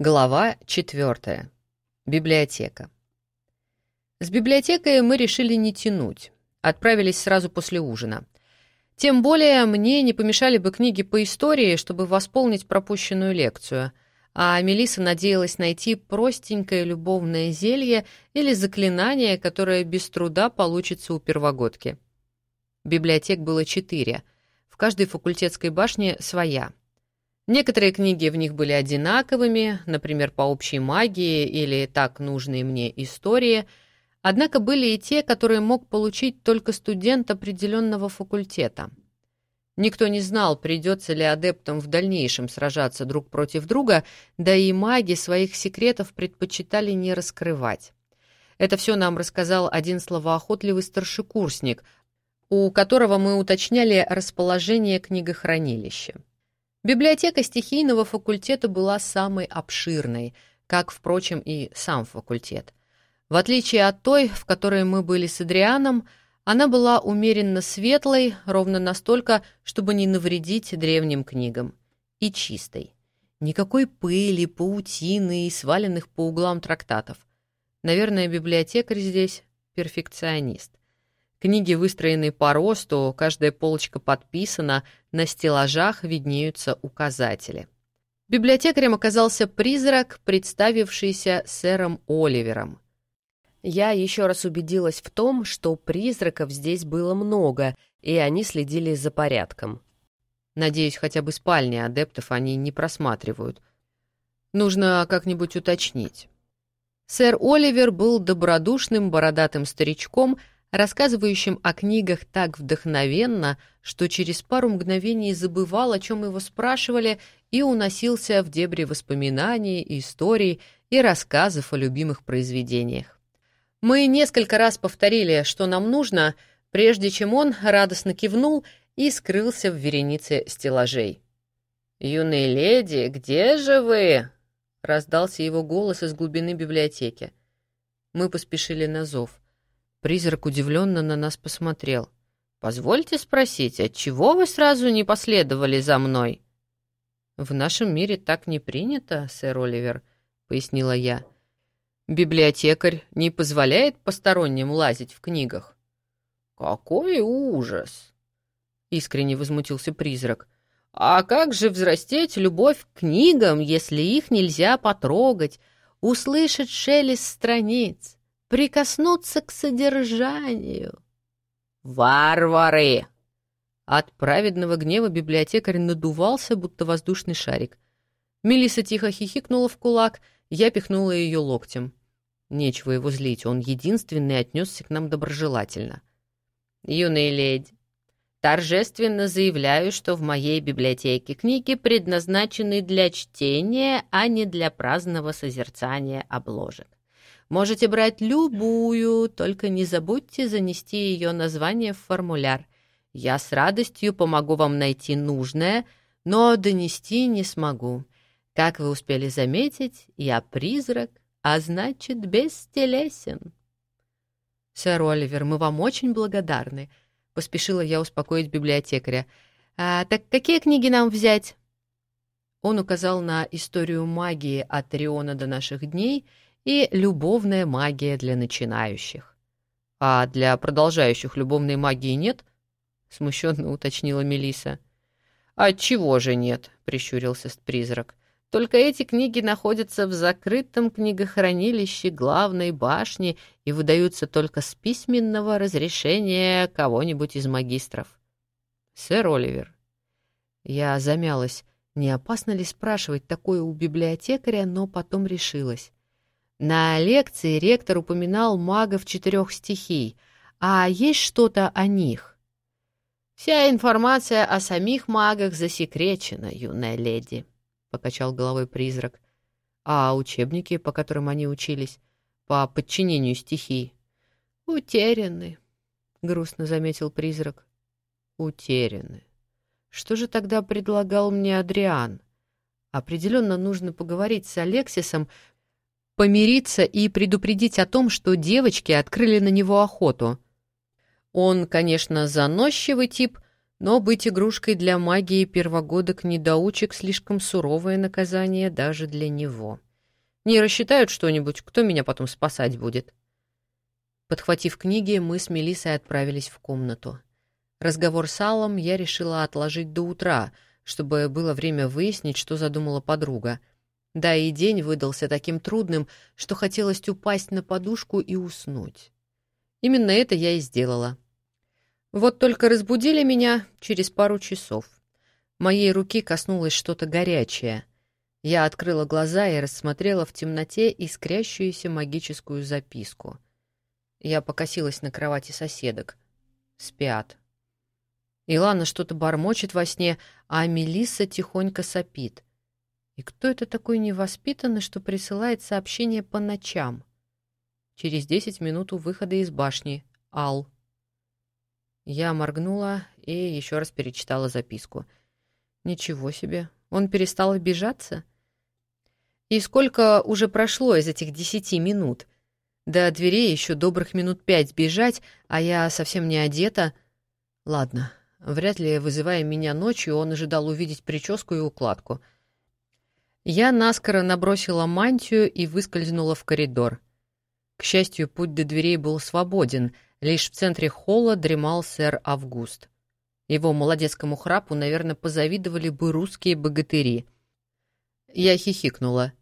Глава 4. Библиотека. С библиотекой мы решили не тянуть. Отправились сразу после ужина. Тем более мне не помешали бы книги по истории, чтобы восполнить пропущенную лекцию. А Мелиса надеялась найти простенькое любовное зелье или заклинание, которое без труда получится у первогодки. Библиотек было четыре. В каждой факультетской башне своя — Некоторые книги в них были одинаковыми, например, по общей магии или так нужные мне истории, однако были и те, которые мог получить только студент определенного факультета. Никто не знал, придется ли адептам в дальнейшем сражаться друг против друга, да и маги своих секретов предпочитали не раскрывать. Это все нам рассказал один словоохотливый старшекурсник, у которого мы уточняли расположение книгохранилища. Библиотека стихийного факультета была самой обширной, как, впрочем, и сам факультет. В отличие от той, в которой мы были с Адрианом, она была умеренно светлой, ровно настолько, чтобы не навредить древним книгам, и чистой. Никакой пыли, паутины и сваленных по углам трактатов. Наверное, библиотекарь здесь перфекционист. Книги выстроены по росту, каждая полочка подписана, на стеллажах виднеются указатели. Библиотекарем оказался призрак, представившийся сэром Оливером. Я еще раз убедилась в том, что призраков здесь было много, и они следили за порядком. Надеюсь, хотя бы спальни адептов они не просматривают. Нужно как-нибудь уточнить. Сэр Оливер был добродушным бородатым старичком — рассказывающим о книгах так вдохновенно, что через пару мгновений забывал, о чем его спрашивали, и уносился в дебри воспоминаний, историй и рассказов о любимых произведениях. Мы несколько раз повторили, что нам нужно, прежде чем он радостно кивнул и скрылся в веренице стеллажей. «Юные леди, где же вы?» — раздался его голос из глубины библиотеки. Мы поспешили на зов — Призрак удивленно на нас посмотрел. «Позвольте спросить, отчего вы сразу не последовали за мной?» «В нашем мире так не принято, сэр Оливер», — пояснила я. «Библиотекарь не позволяет посторонним лазить в книгах». «Какой ужас!» — искренне возмутился призрак. «А как же взрастить любовь к книгам, если их нельзя потрогать, услышать шелест страниц?» Прикоснуться к содержанию. «Варвары!» От праведного гнева библиотекарь надувался, будто воздушный шарик. Мелиса тихо хихикнула в кулак, я пихнула ее локтем. Нечего его злить, он единственный отнесся к нам доброжелательно. «Юные леди, торжественно заявляю, что в моей библиотеке книги предназначены для чтения, а не для праздного созерцания обложек. Можете брать любую, только не забудьте занести ее название в формуляр. Я с радостью помогу вам найти нужное, но донести не смогу. Как вы успели заметить, я призрак, а значит, бестелесен. Сэр Оливер, мы вам очень благодарны, — поспешила я успокоить библиотекаря. А, так какие книги нам взять? Он указал на историю магии от Риона до наших дней — и любовная магия для начинающих. А для продолжающих любовной магии нет? смущенно уточнила Мелиса. Отчего же нет? прищурился призрак. Только эти книги находятся в закрытом книгохранилище главной башни и выдаются только с письменного разрешения кого-нибудь из магистров. Сэр Оливер. Я замялась. Не опасно ли спрашивать такое у библиотекаря, но потом решилась. На лекции ректор упоминал магов четырех стихий. А есть что-то о них? «Вся информация о самих магах засекречена, юная леди», — покачал головой призрак. «А учебники, по которым они учились, по подчинению стихий?» «Утеряны», — грустно заметил призрак. «Утеряны. Что же тогда предлагал мне Адриан?» Определенно нужно поговорить с Алексисом, помириться и предупредить о том, что девочки открыли на него охоту. Он, конечно, заносчивый тип, Но быть игрушкой для магии первогодок-недоучек слишком суровое наказание даже для него. Не рассчитают что-нибудь, кто меня потом спасать будет? Подхватив книги, мы с Мелиссой отправились в комнату. Разговор с Аллом я решила отложить до утра, чтобы было время выяснить, что задумала подруга. Да и день выдался таким трудным, что хотелось упасть на подушку и уснуть. Именно это я и сделала. Вот только разбудили меня через пару часов. Моей руки коснулось что-то горячее. Я открыла глаза и рассмотрела в темноте искрящуюся магическую записку. Я покосилась на кровати соседок. Спят. Илана что-то бормочет во сне, а Мелисса тихонько сопит. И кто это такой невоспитанный, что присылает сообщения по ночам? Через десять минут у выхода из башни. Ал. Я моргнула и еще раз перечитала записку. Ничего себе, он перестал обижаться? И сколько уже прошло из этих десяти минут? До дверей еще добрых минут пять бежать, а я совсем не одета. Ладно, вряд ли, вызывая меня ночью, он ожидал увидеть прическу и укладку. Я наскоро набросила мантию и выскользнула в коридор. К счастью, путь до дверей был свободен, лишь в центре холла дремал сэр Август. Его молодецкому храпу, наверное, позавидовали бы русские богатыри. Я хихикнула.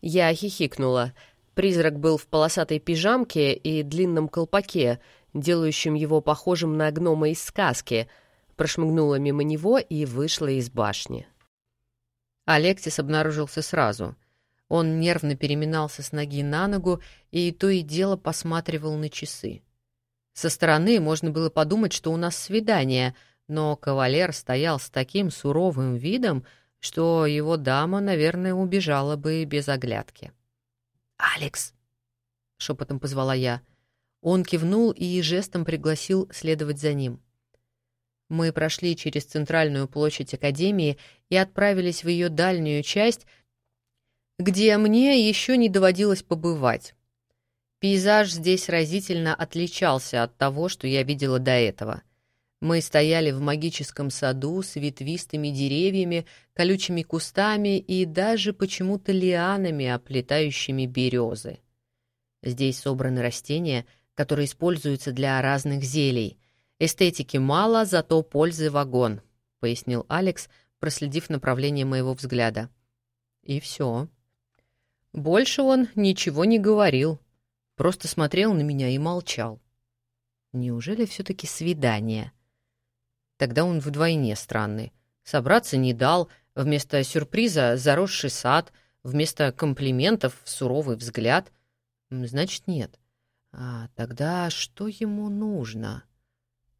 Я хихикнула. Призрак был в полосатой пижамке и длинном колпаке, делающем его похожим на гнома из сказки, прошмыгнула мимо него и вышла из башни. Алексис обнаружился сразу. Он нервно переминался с ноги на ногу и то и дело посматривал на часы. Со стороны можно было подумать, что у нас свидание, но кавалер стоял с таким суровым видом, что его дама, наверное, убежала бы без оглядки. «Алекс!» — шепотом позвала я. Он кивнул и жестом пригласил следовать за ним. Мы прошли через центральную площадь Академии и отправились в ее дальнюю часть — где мне еще не доводилось побывать. Пейзаж здесь разительно отличался от того, что я видела до этого. Мы стояли в магическом саду с ветвистыми деревьями, колючими кустами и даже почему-то лианами, оплетающими березы. Здесь собраны растения, которые используются для разных зелий. Эстетики мало, зато пользы вагон, — пояснил Алекс, проследив направление моего взгляда. И все. Больше он ничего не говорил, просто смотрел на меня и молчал. Неужели все-таки свидание? Тогда он вдвойне странный. Собраться не дал, вместо сюрприза заросший сад, вместо комплиментов суровый взгляд. Значит, нет. А тогда что ему нужно?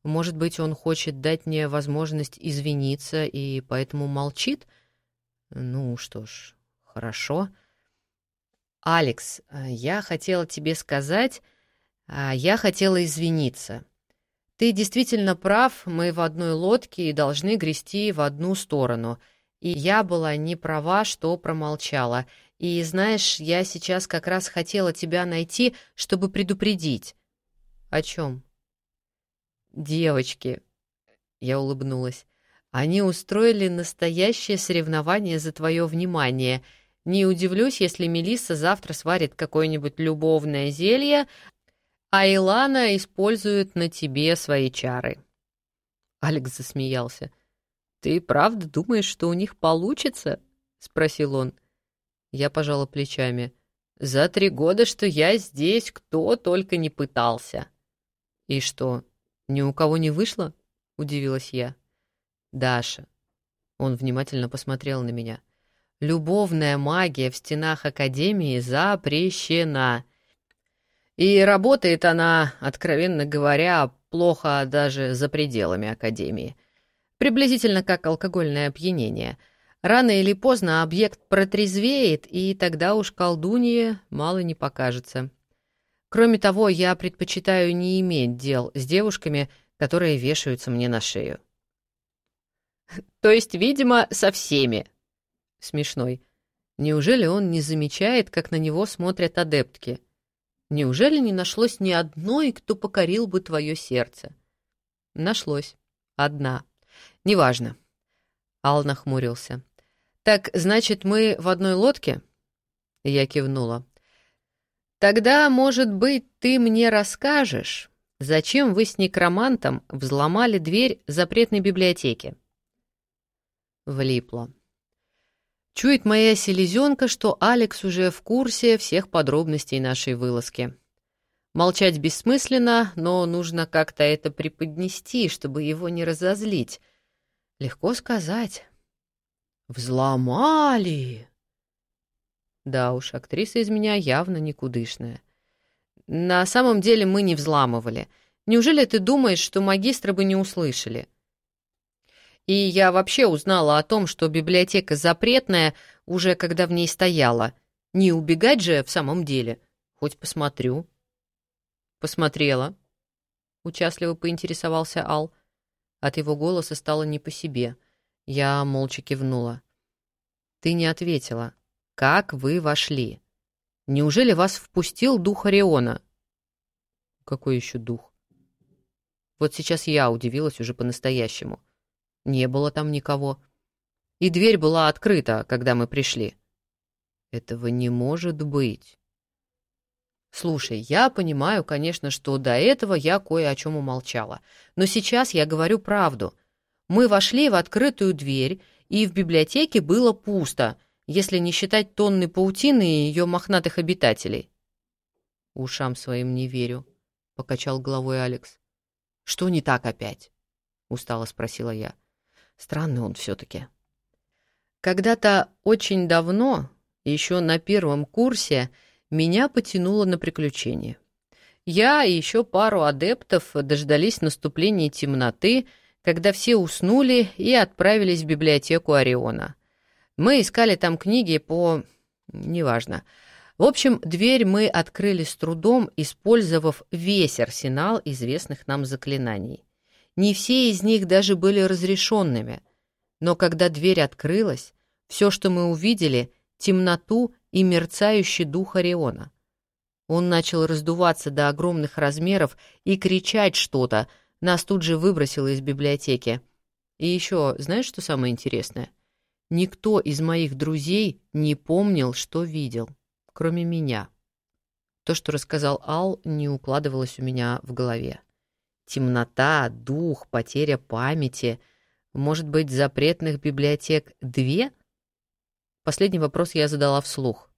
Может быть, он хочет дать мне возможность извиниться и поэтому молчит? Ну что ж, хорошо. — «Алекс, э, я хотела тебе сказать, а, я хотела извиниться. Ты действительно прав, мы в одной лодке и должны грести в одну сторону. И я была не права, что промолчала. И знаешь, я сейчас как раз хотела тебя найти, чтобы предупредить». «О чем?» «Девочки», — я улыбнулась, — «они устроили настоящее соревнование за твое внимание — не удивлюсь, если Мелисса завтра сварит какое-нибудь любовное зелье, а Илана использует на тебе свои чары. Алекс засмеялся. «Ты правда думаешь, что у них получится?» — спросил он. Я пожала плечами. «За три года, что я здесь, кто только не пытался». «И что, ни у кого не вышло?» — удивилась я. «Даша». Он внимательно посмотрел на меня. — Любовная магия в стенах Академии запрещена. И работает она, откровенно говоря, плохо даже за пределами Академии. Приблизительно как алкогольное опьянение. Рано или поздно объект протрезвеет, и тогда уж колдунье мало не покажется. Кроме того, я предпочитаю не иметь дел с девушками, которые вешаются мне на шею. То есть, видимо, со всеми, смешной. Неужели он не замечает, как на него смотрят адептки? Неужели не нашлось ни одной, кто покорил бы твое сердце? Нашлось. Одна. Неважно. Ал нахмурился. «Так, значит, мы в одной лодке?» Я кивнула. «Тогда, может быть, ты мне расскажешь, зачем вы с некромантом взломали дверь запретной библиотеки?» Влипло. Чует моя селезенка, что Алекс уже в курсе всех подробностей нашей вылазки. Молчать бессмысленно, но нужно как-то это преподнести, чтобы его не разозлить. Легко сказать. «Взломали!» Да уж, актриса из меня явно никудышная. На самом деле мы не взламывали. Неужели ты думаешь, что магистры бы не услышали? И я вообще узнала о том, что библиотека запретная, уже когда в ней стояла. Не убегать же в самом деле. Хоть посмотрю. Посмотрела. Участливо поинтересовался Ал. От его голоса стало не по себе. Я молча кивнула. Ты не ответила. Как вы вошли? Неужели вас впустил дух Ориона? Какой еще дух? Вот сейчас я удивилась уже по-настоящему. Не было там никого. И дверь была открыта, когда мы пришли. Этого не может быть. Слушай, я понимаю, конечно, что до этого я кое о чем умолчала. Но сейчас я говорю правду. Мы вошли в открытую дверь, и в библиотеке было пусто, если не считать тонны паутины и ее мохнатых обитателей. Ушам своим не верю, — покачал головой Алекс. Что не так опять? — устало спросила я. Странный он все-таки. Когда-то очень давно, еще на первом курсе, меня потянуло на приключения. Я и еще пару адептов дождались наступления темноты, когда все уснули и отправились в библиотеку Ориона. Мы искали там книги по... неважно. В общем, дверь мы открыли с трудом, использовав весь арсенал известных нам заклинаний. Не все из них даже были разрешенными. Но когда дверь открылась, все, что мы увидели — темноту и мерцающий дух Ориона. Он начал раздуваться до огромных размеров и кричать что-то. Нас тут же выбросило из библиотеки. И еще, знаешь, что самое интересное? Никто из моих друзей не помнил, что видел, кроме меня. То, что рассказал Ал, не укладывалось у меня в голове. Темнота, дух, потеря памяти. Может быть, запретных библиотек две? Последний вопрос я задала вслух.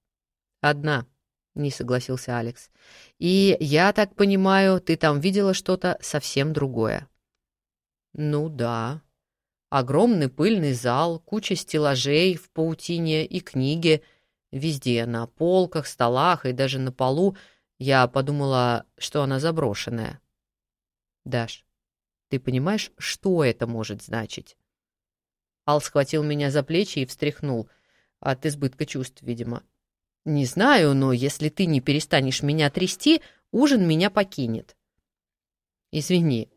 «Одна», — не согласился Алекс. «И я так понимаю, ты там видела что-то совсем другое». «Ну да. Огромный пыльный зал, куча стеллажей в паутине и книги. Везде, на полках, столах и даже на полу. Я подумала, что она заброшенная». Даш, ты понимаешь, что это может значить? Ал схватил меня за плечи и встряхнул. От избытка чувств, видимо. Не знаю, но если ты не перестанешь меня трясти, ужин меня покинет. Извини,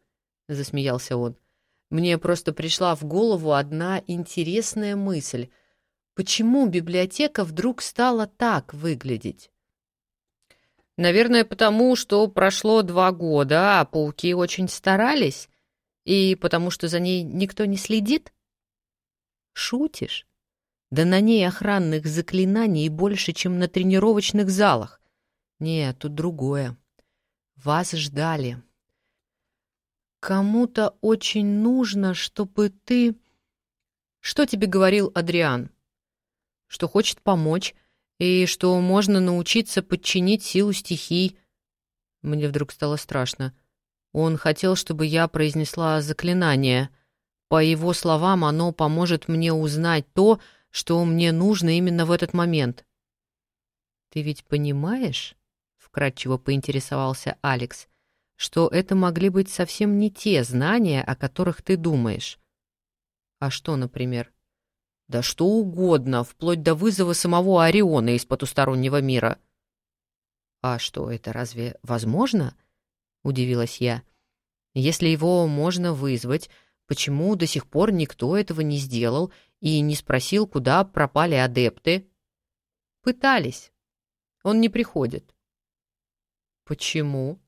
засмеялся он. Мне просто пришла в голову одна интересная мысль. Почему библиотека вдруг стала так выглядеть? Наверное, потому что прошло два года, а пауки очень старались, и потому что за ней никто не следит? Шутишь? Да на ней охранных заклинаний больше, чем на тренировочных залах. Нет, тут другое. Вас ждали. Кому-то очень нужно, чтобы ты... Что тебе говорил Адриан? Что хочет помочь, и что можно научиться подчинить силу стихий. Мне вдруг стало страшно. Он хотел, чтобы я произнесла заклинание. По его словам, оно поможет мне узнать то, что мне нужно именно в этот момент. «Ты ведь понимаешь?» — вкратчиво поинтересовался Алекс, «что это могли быть совсем не те знания, о которых ты думаешь». «А что, например?» Да что угодно, вплоть до вызова самого Ориона из потустороннего мира. «А что, это разве возможно?» — удивилась я. «Если его можно вызвать, почему до сих пор никто этого не сделал и не спросил, куда пропали адепты?» «Пытались. Он не приходит». «Почему?»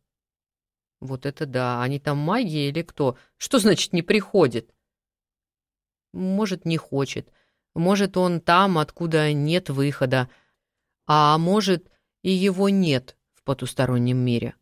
«Вот это да! Они там маги или кто? Что значит «не приходит»?» может, не хочет. Может, он там, откуда нет выхода. А может, и его нет в потустороннем мире.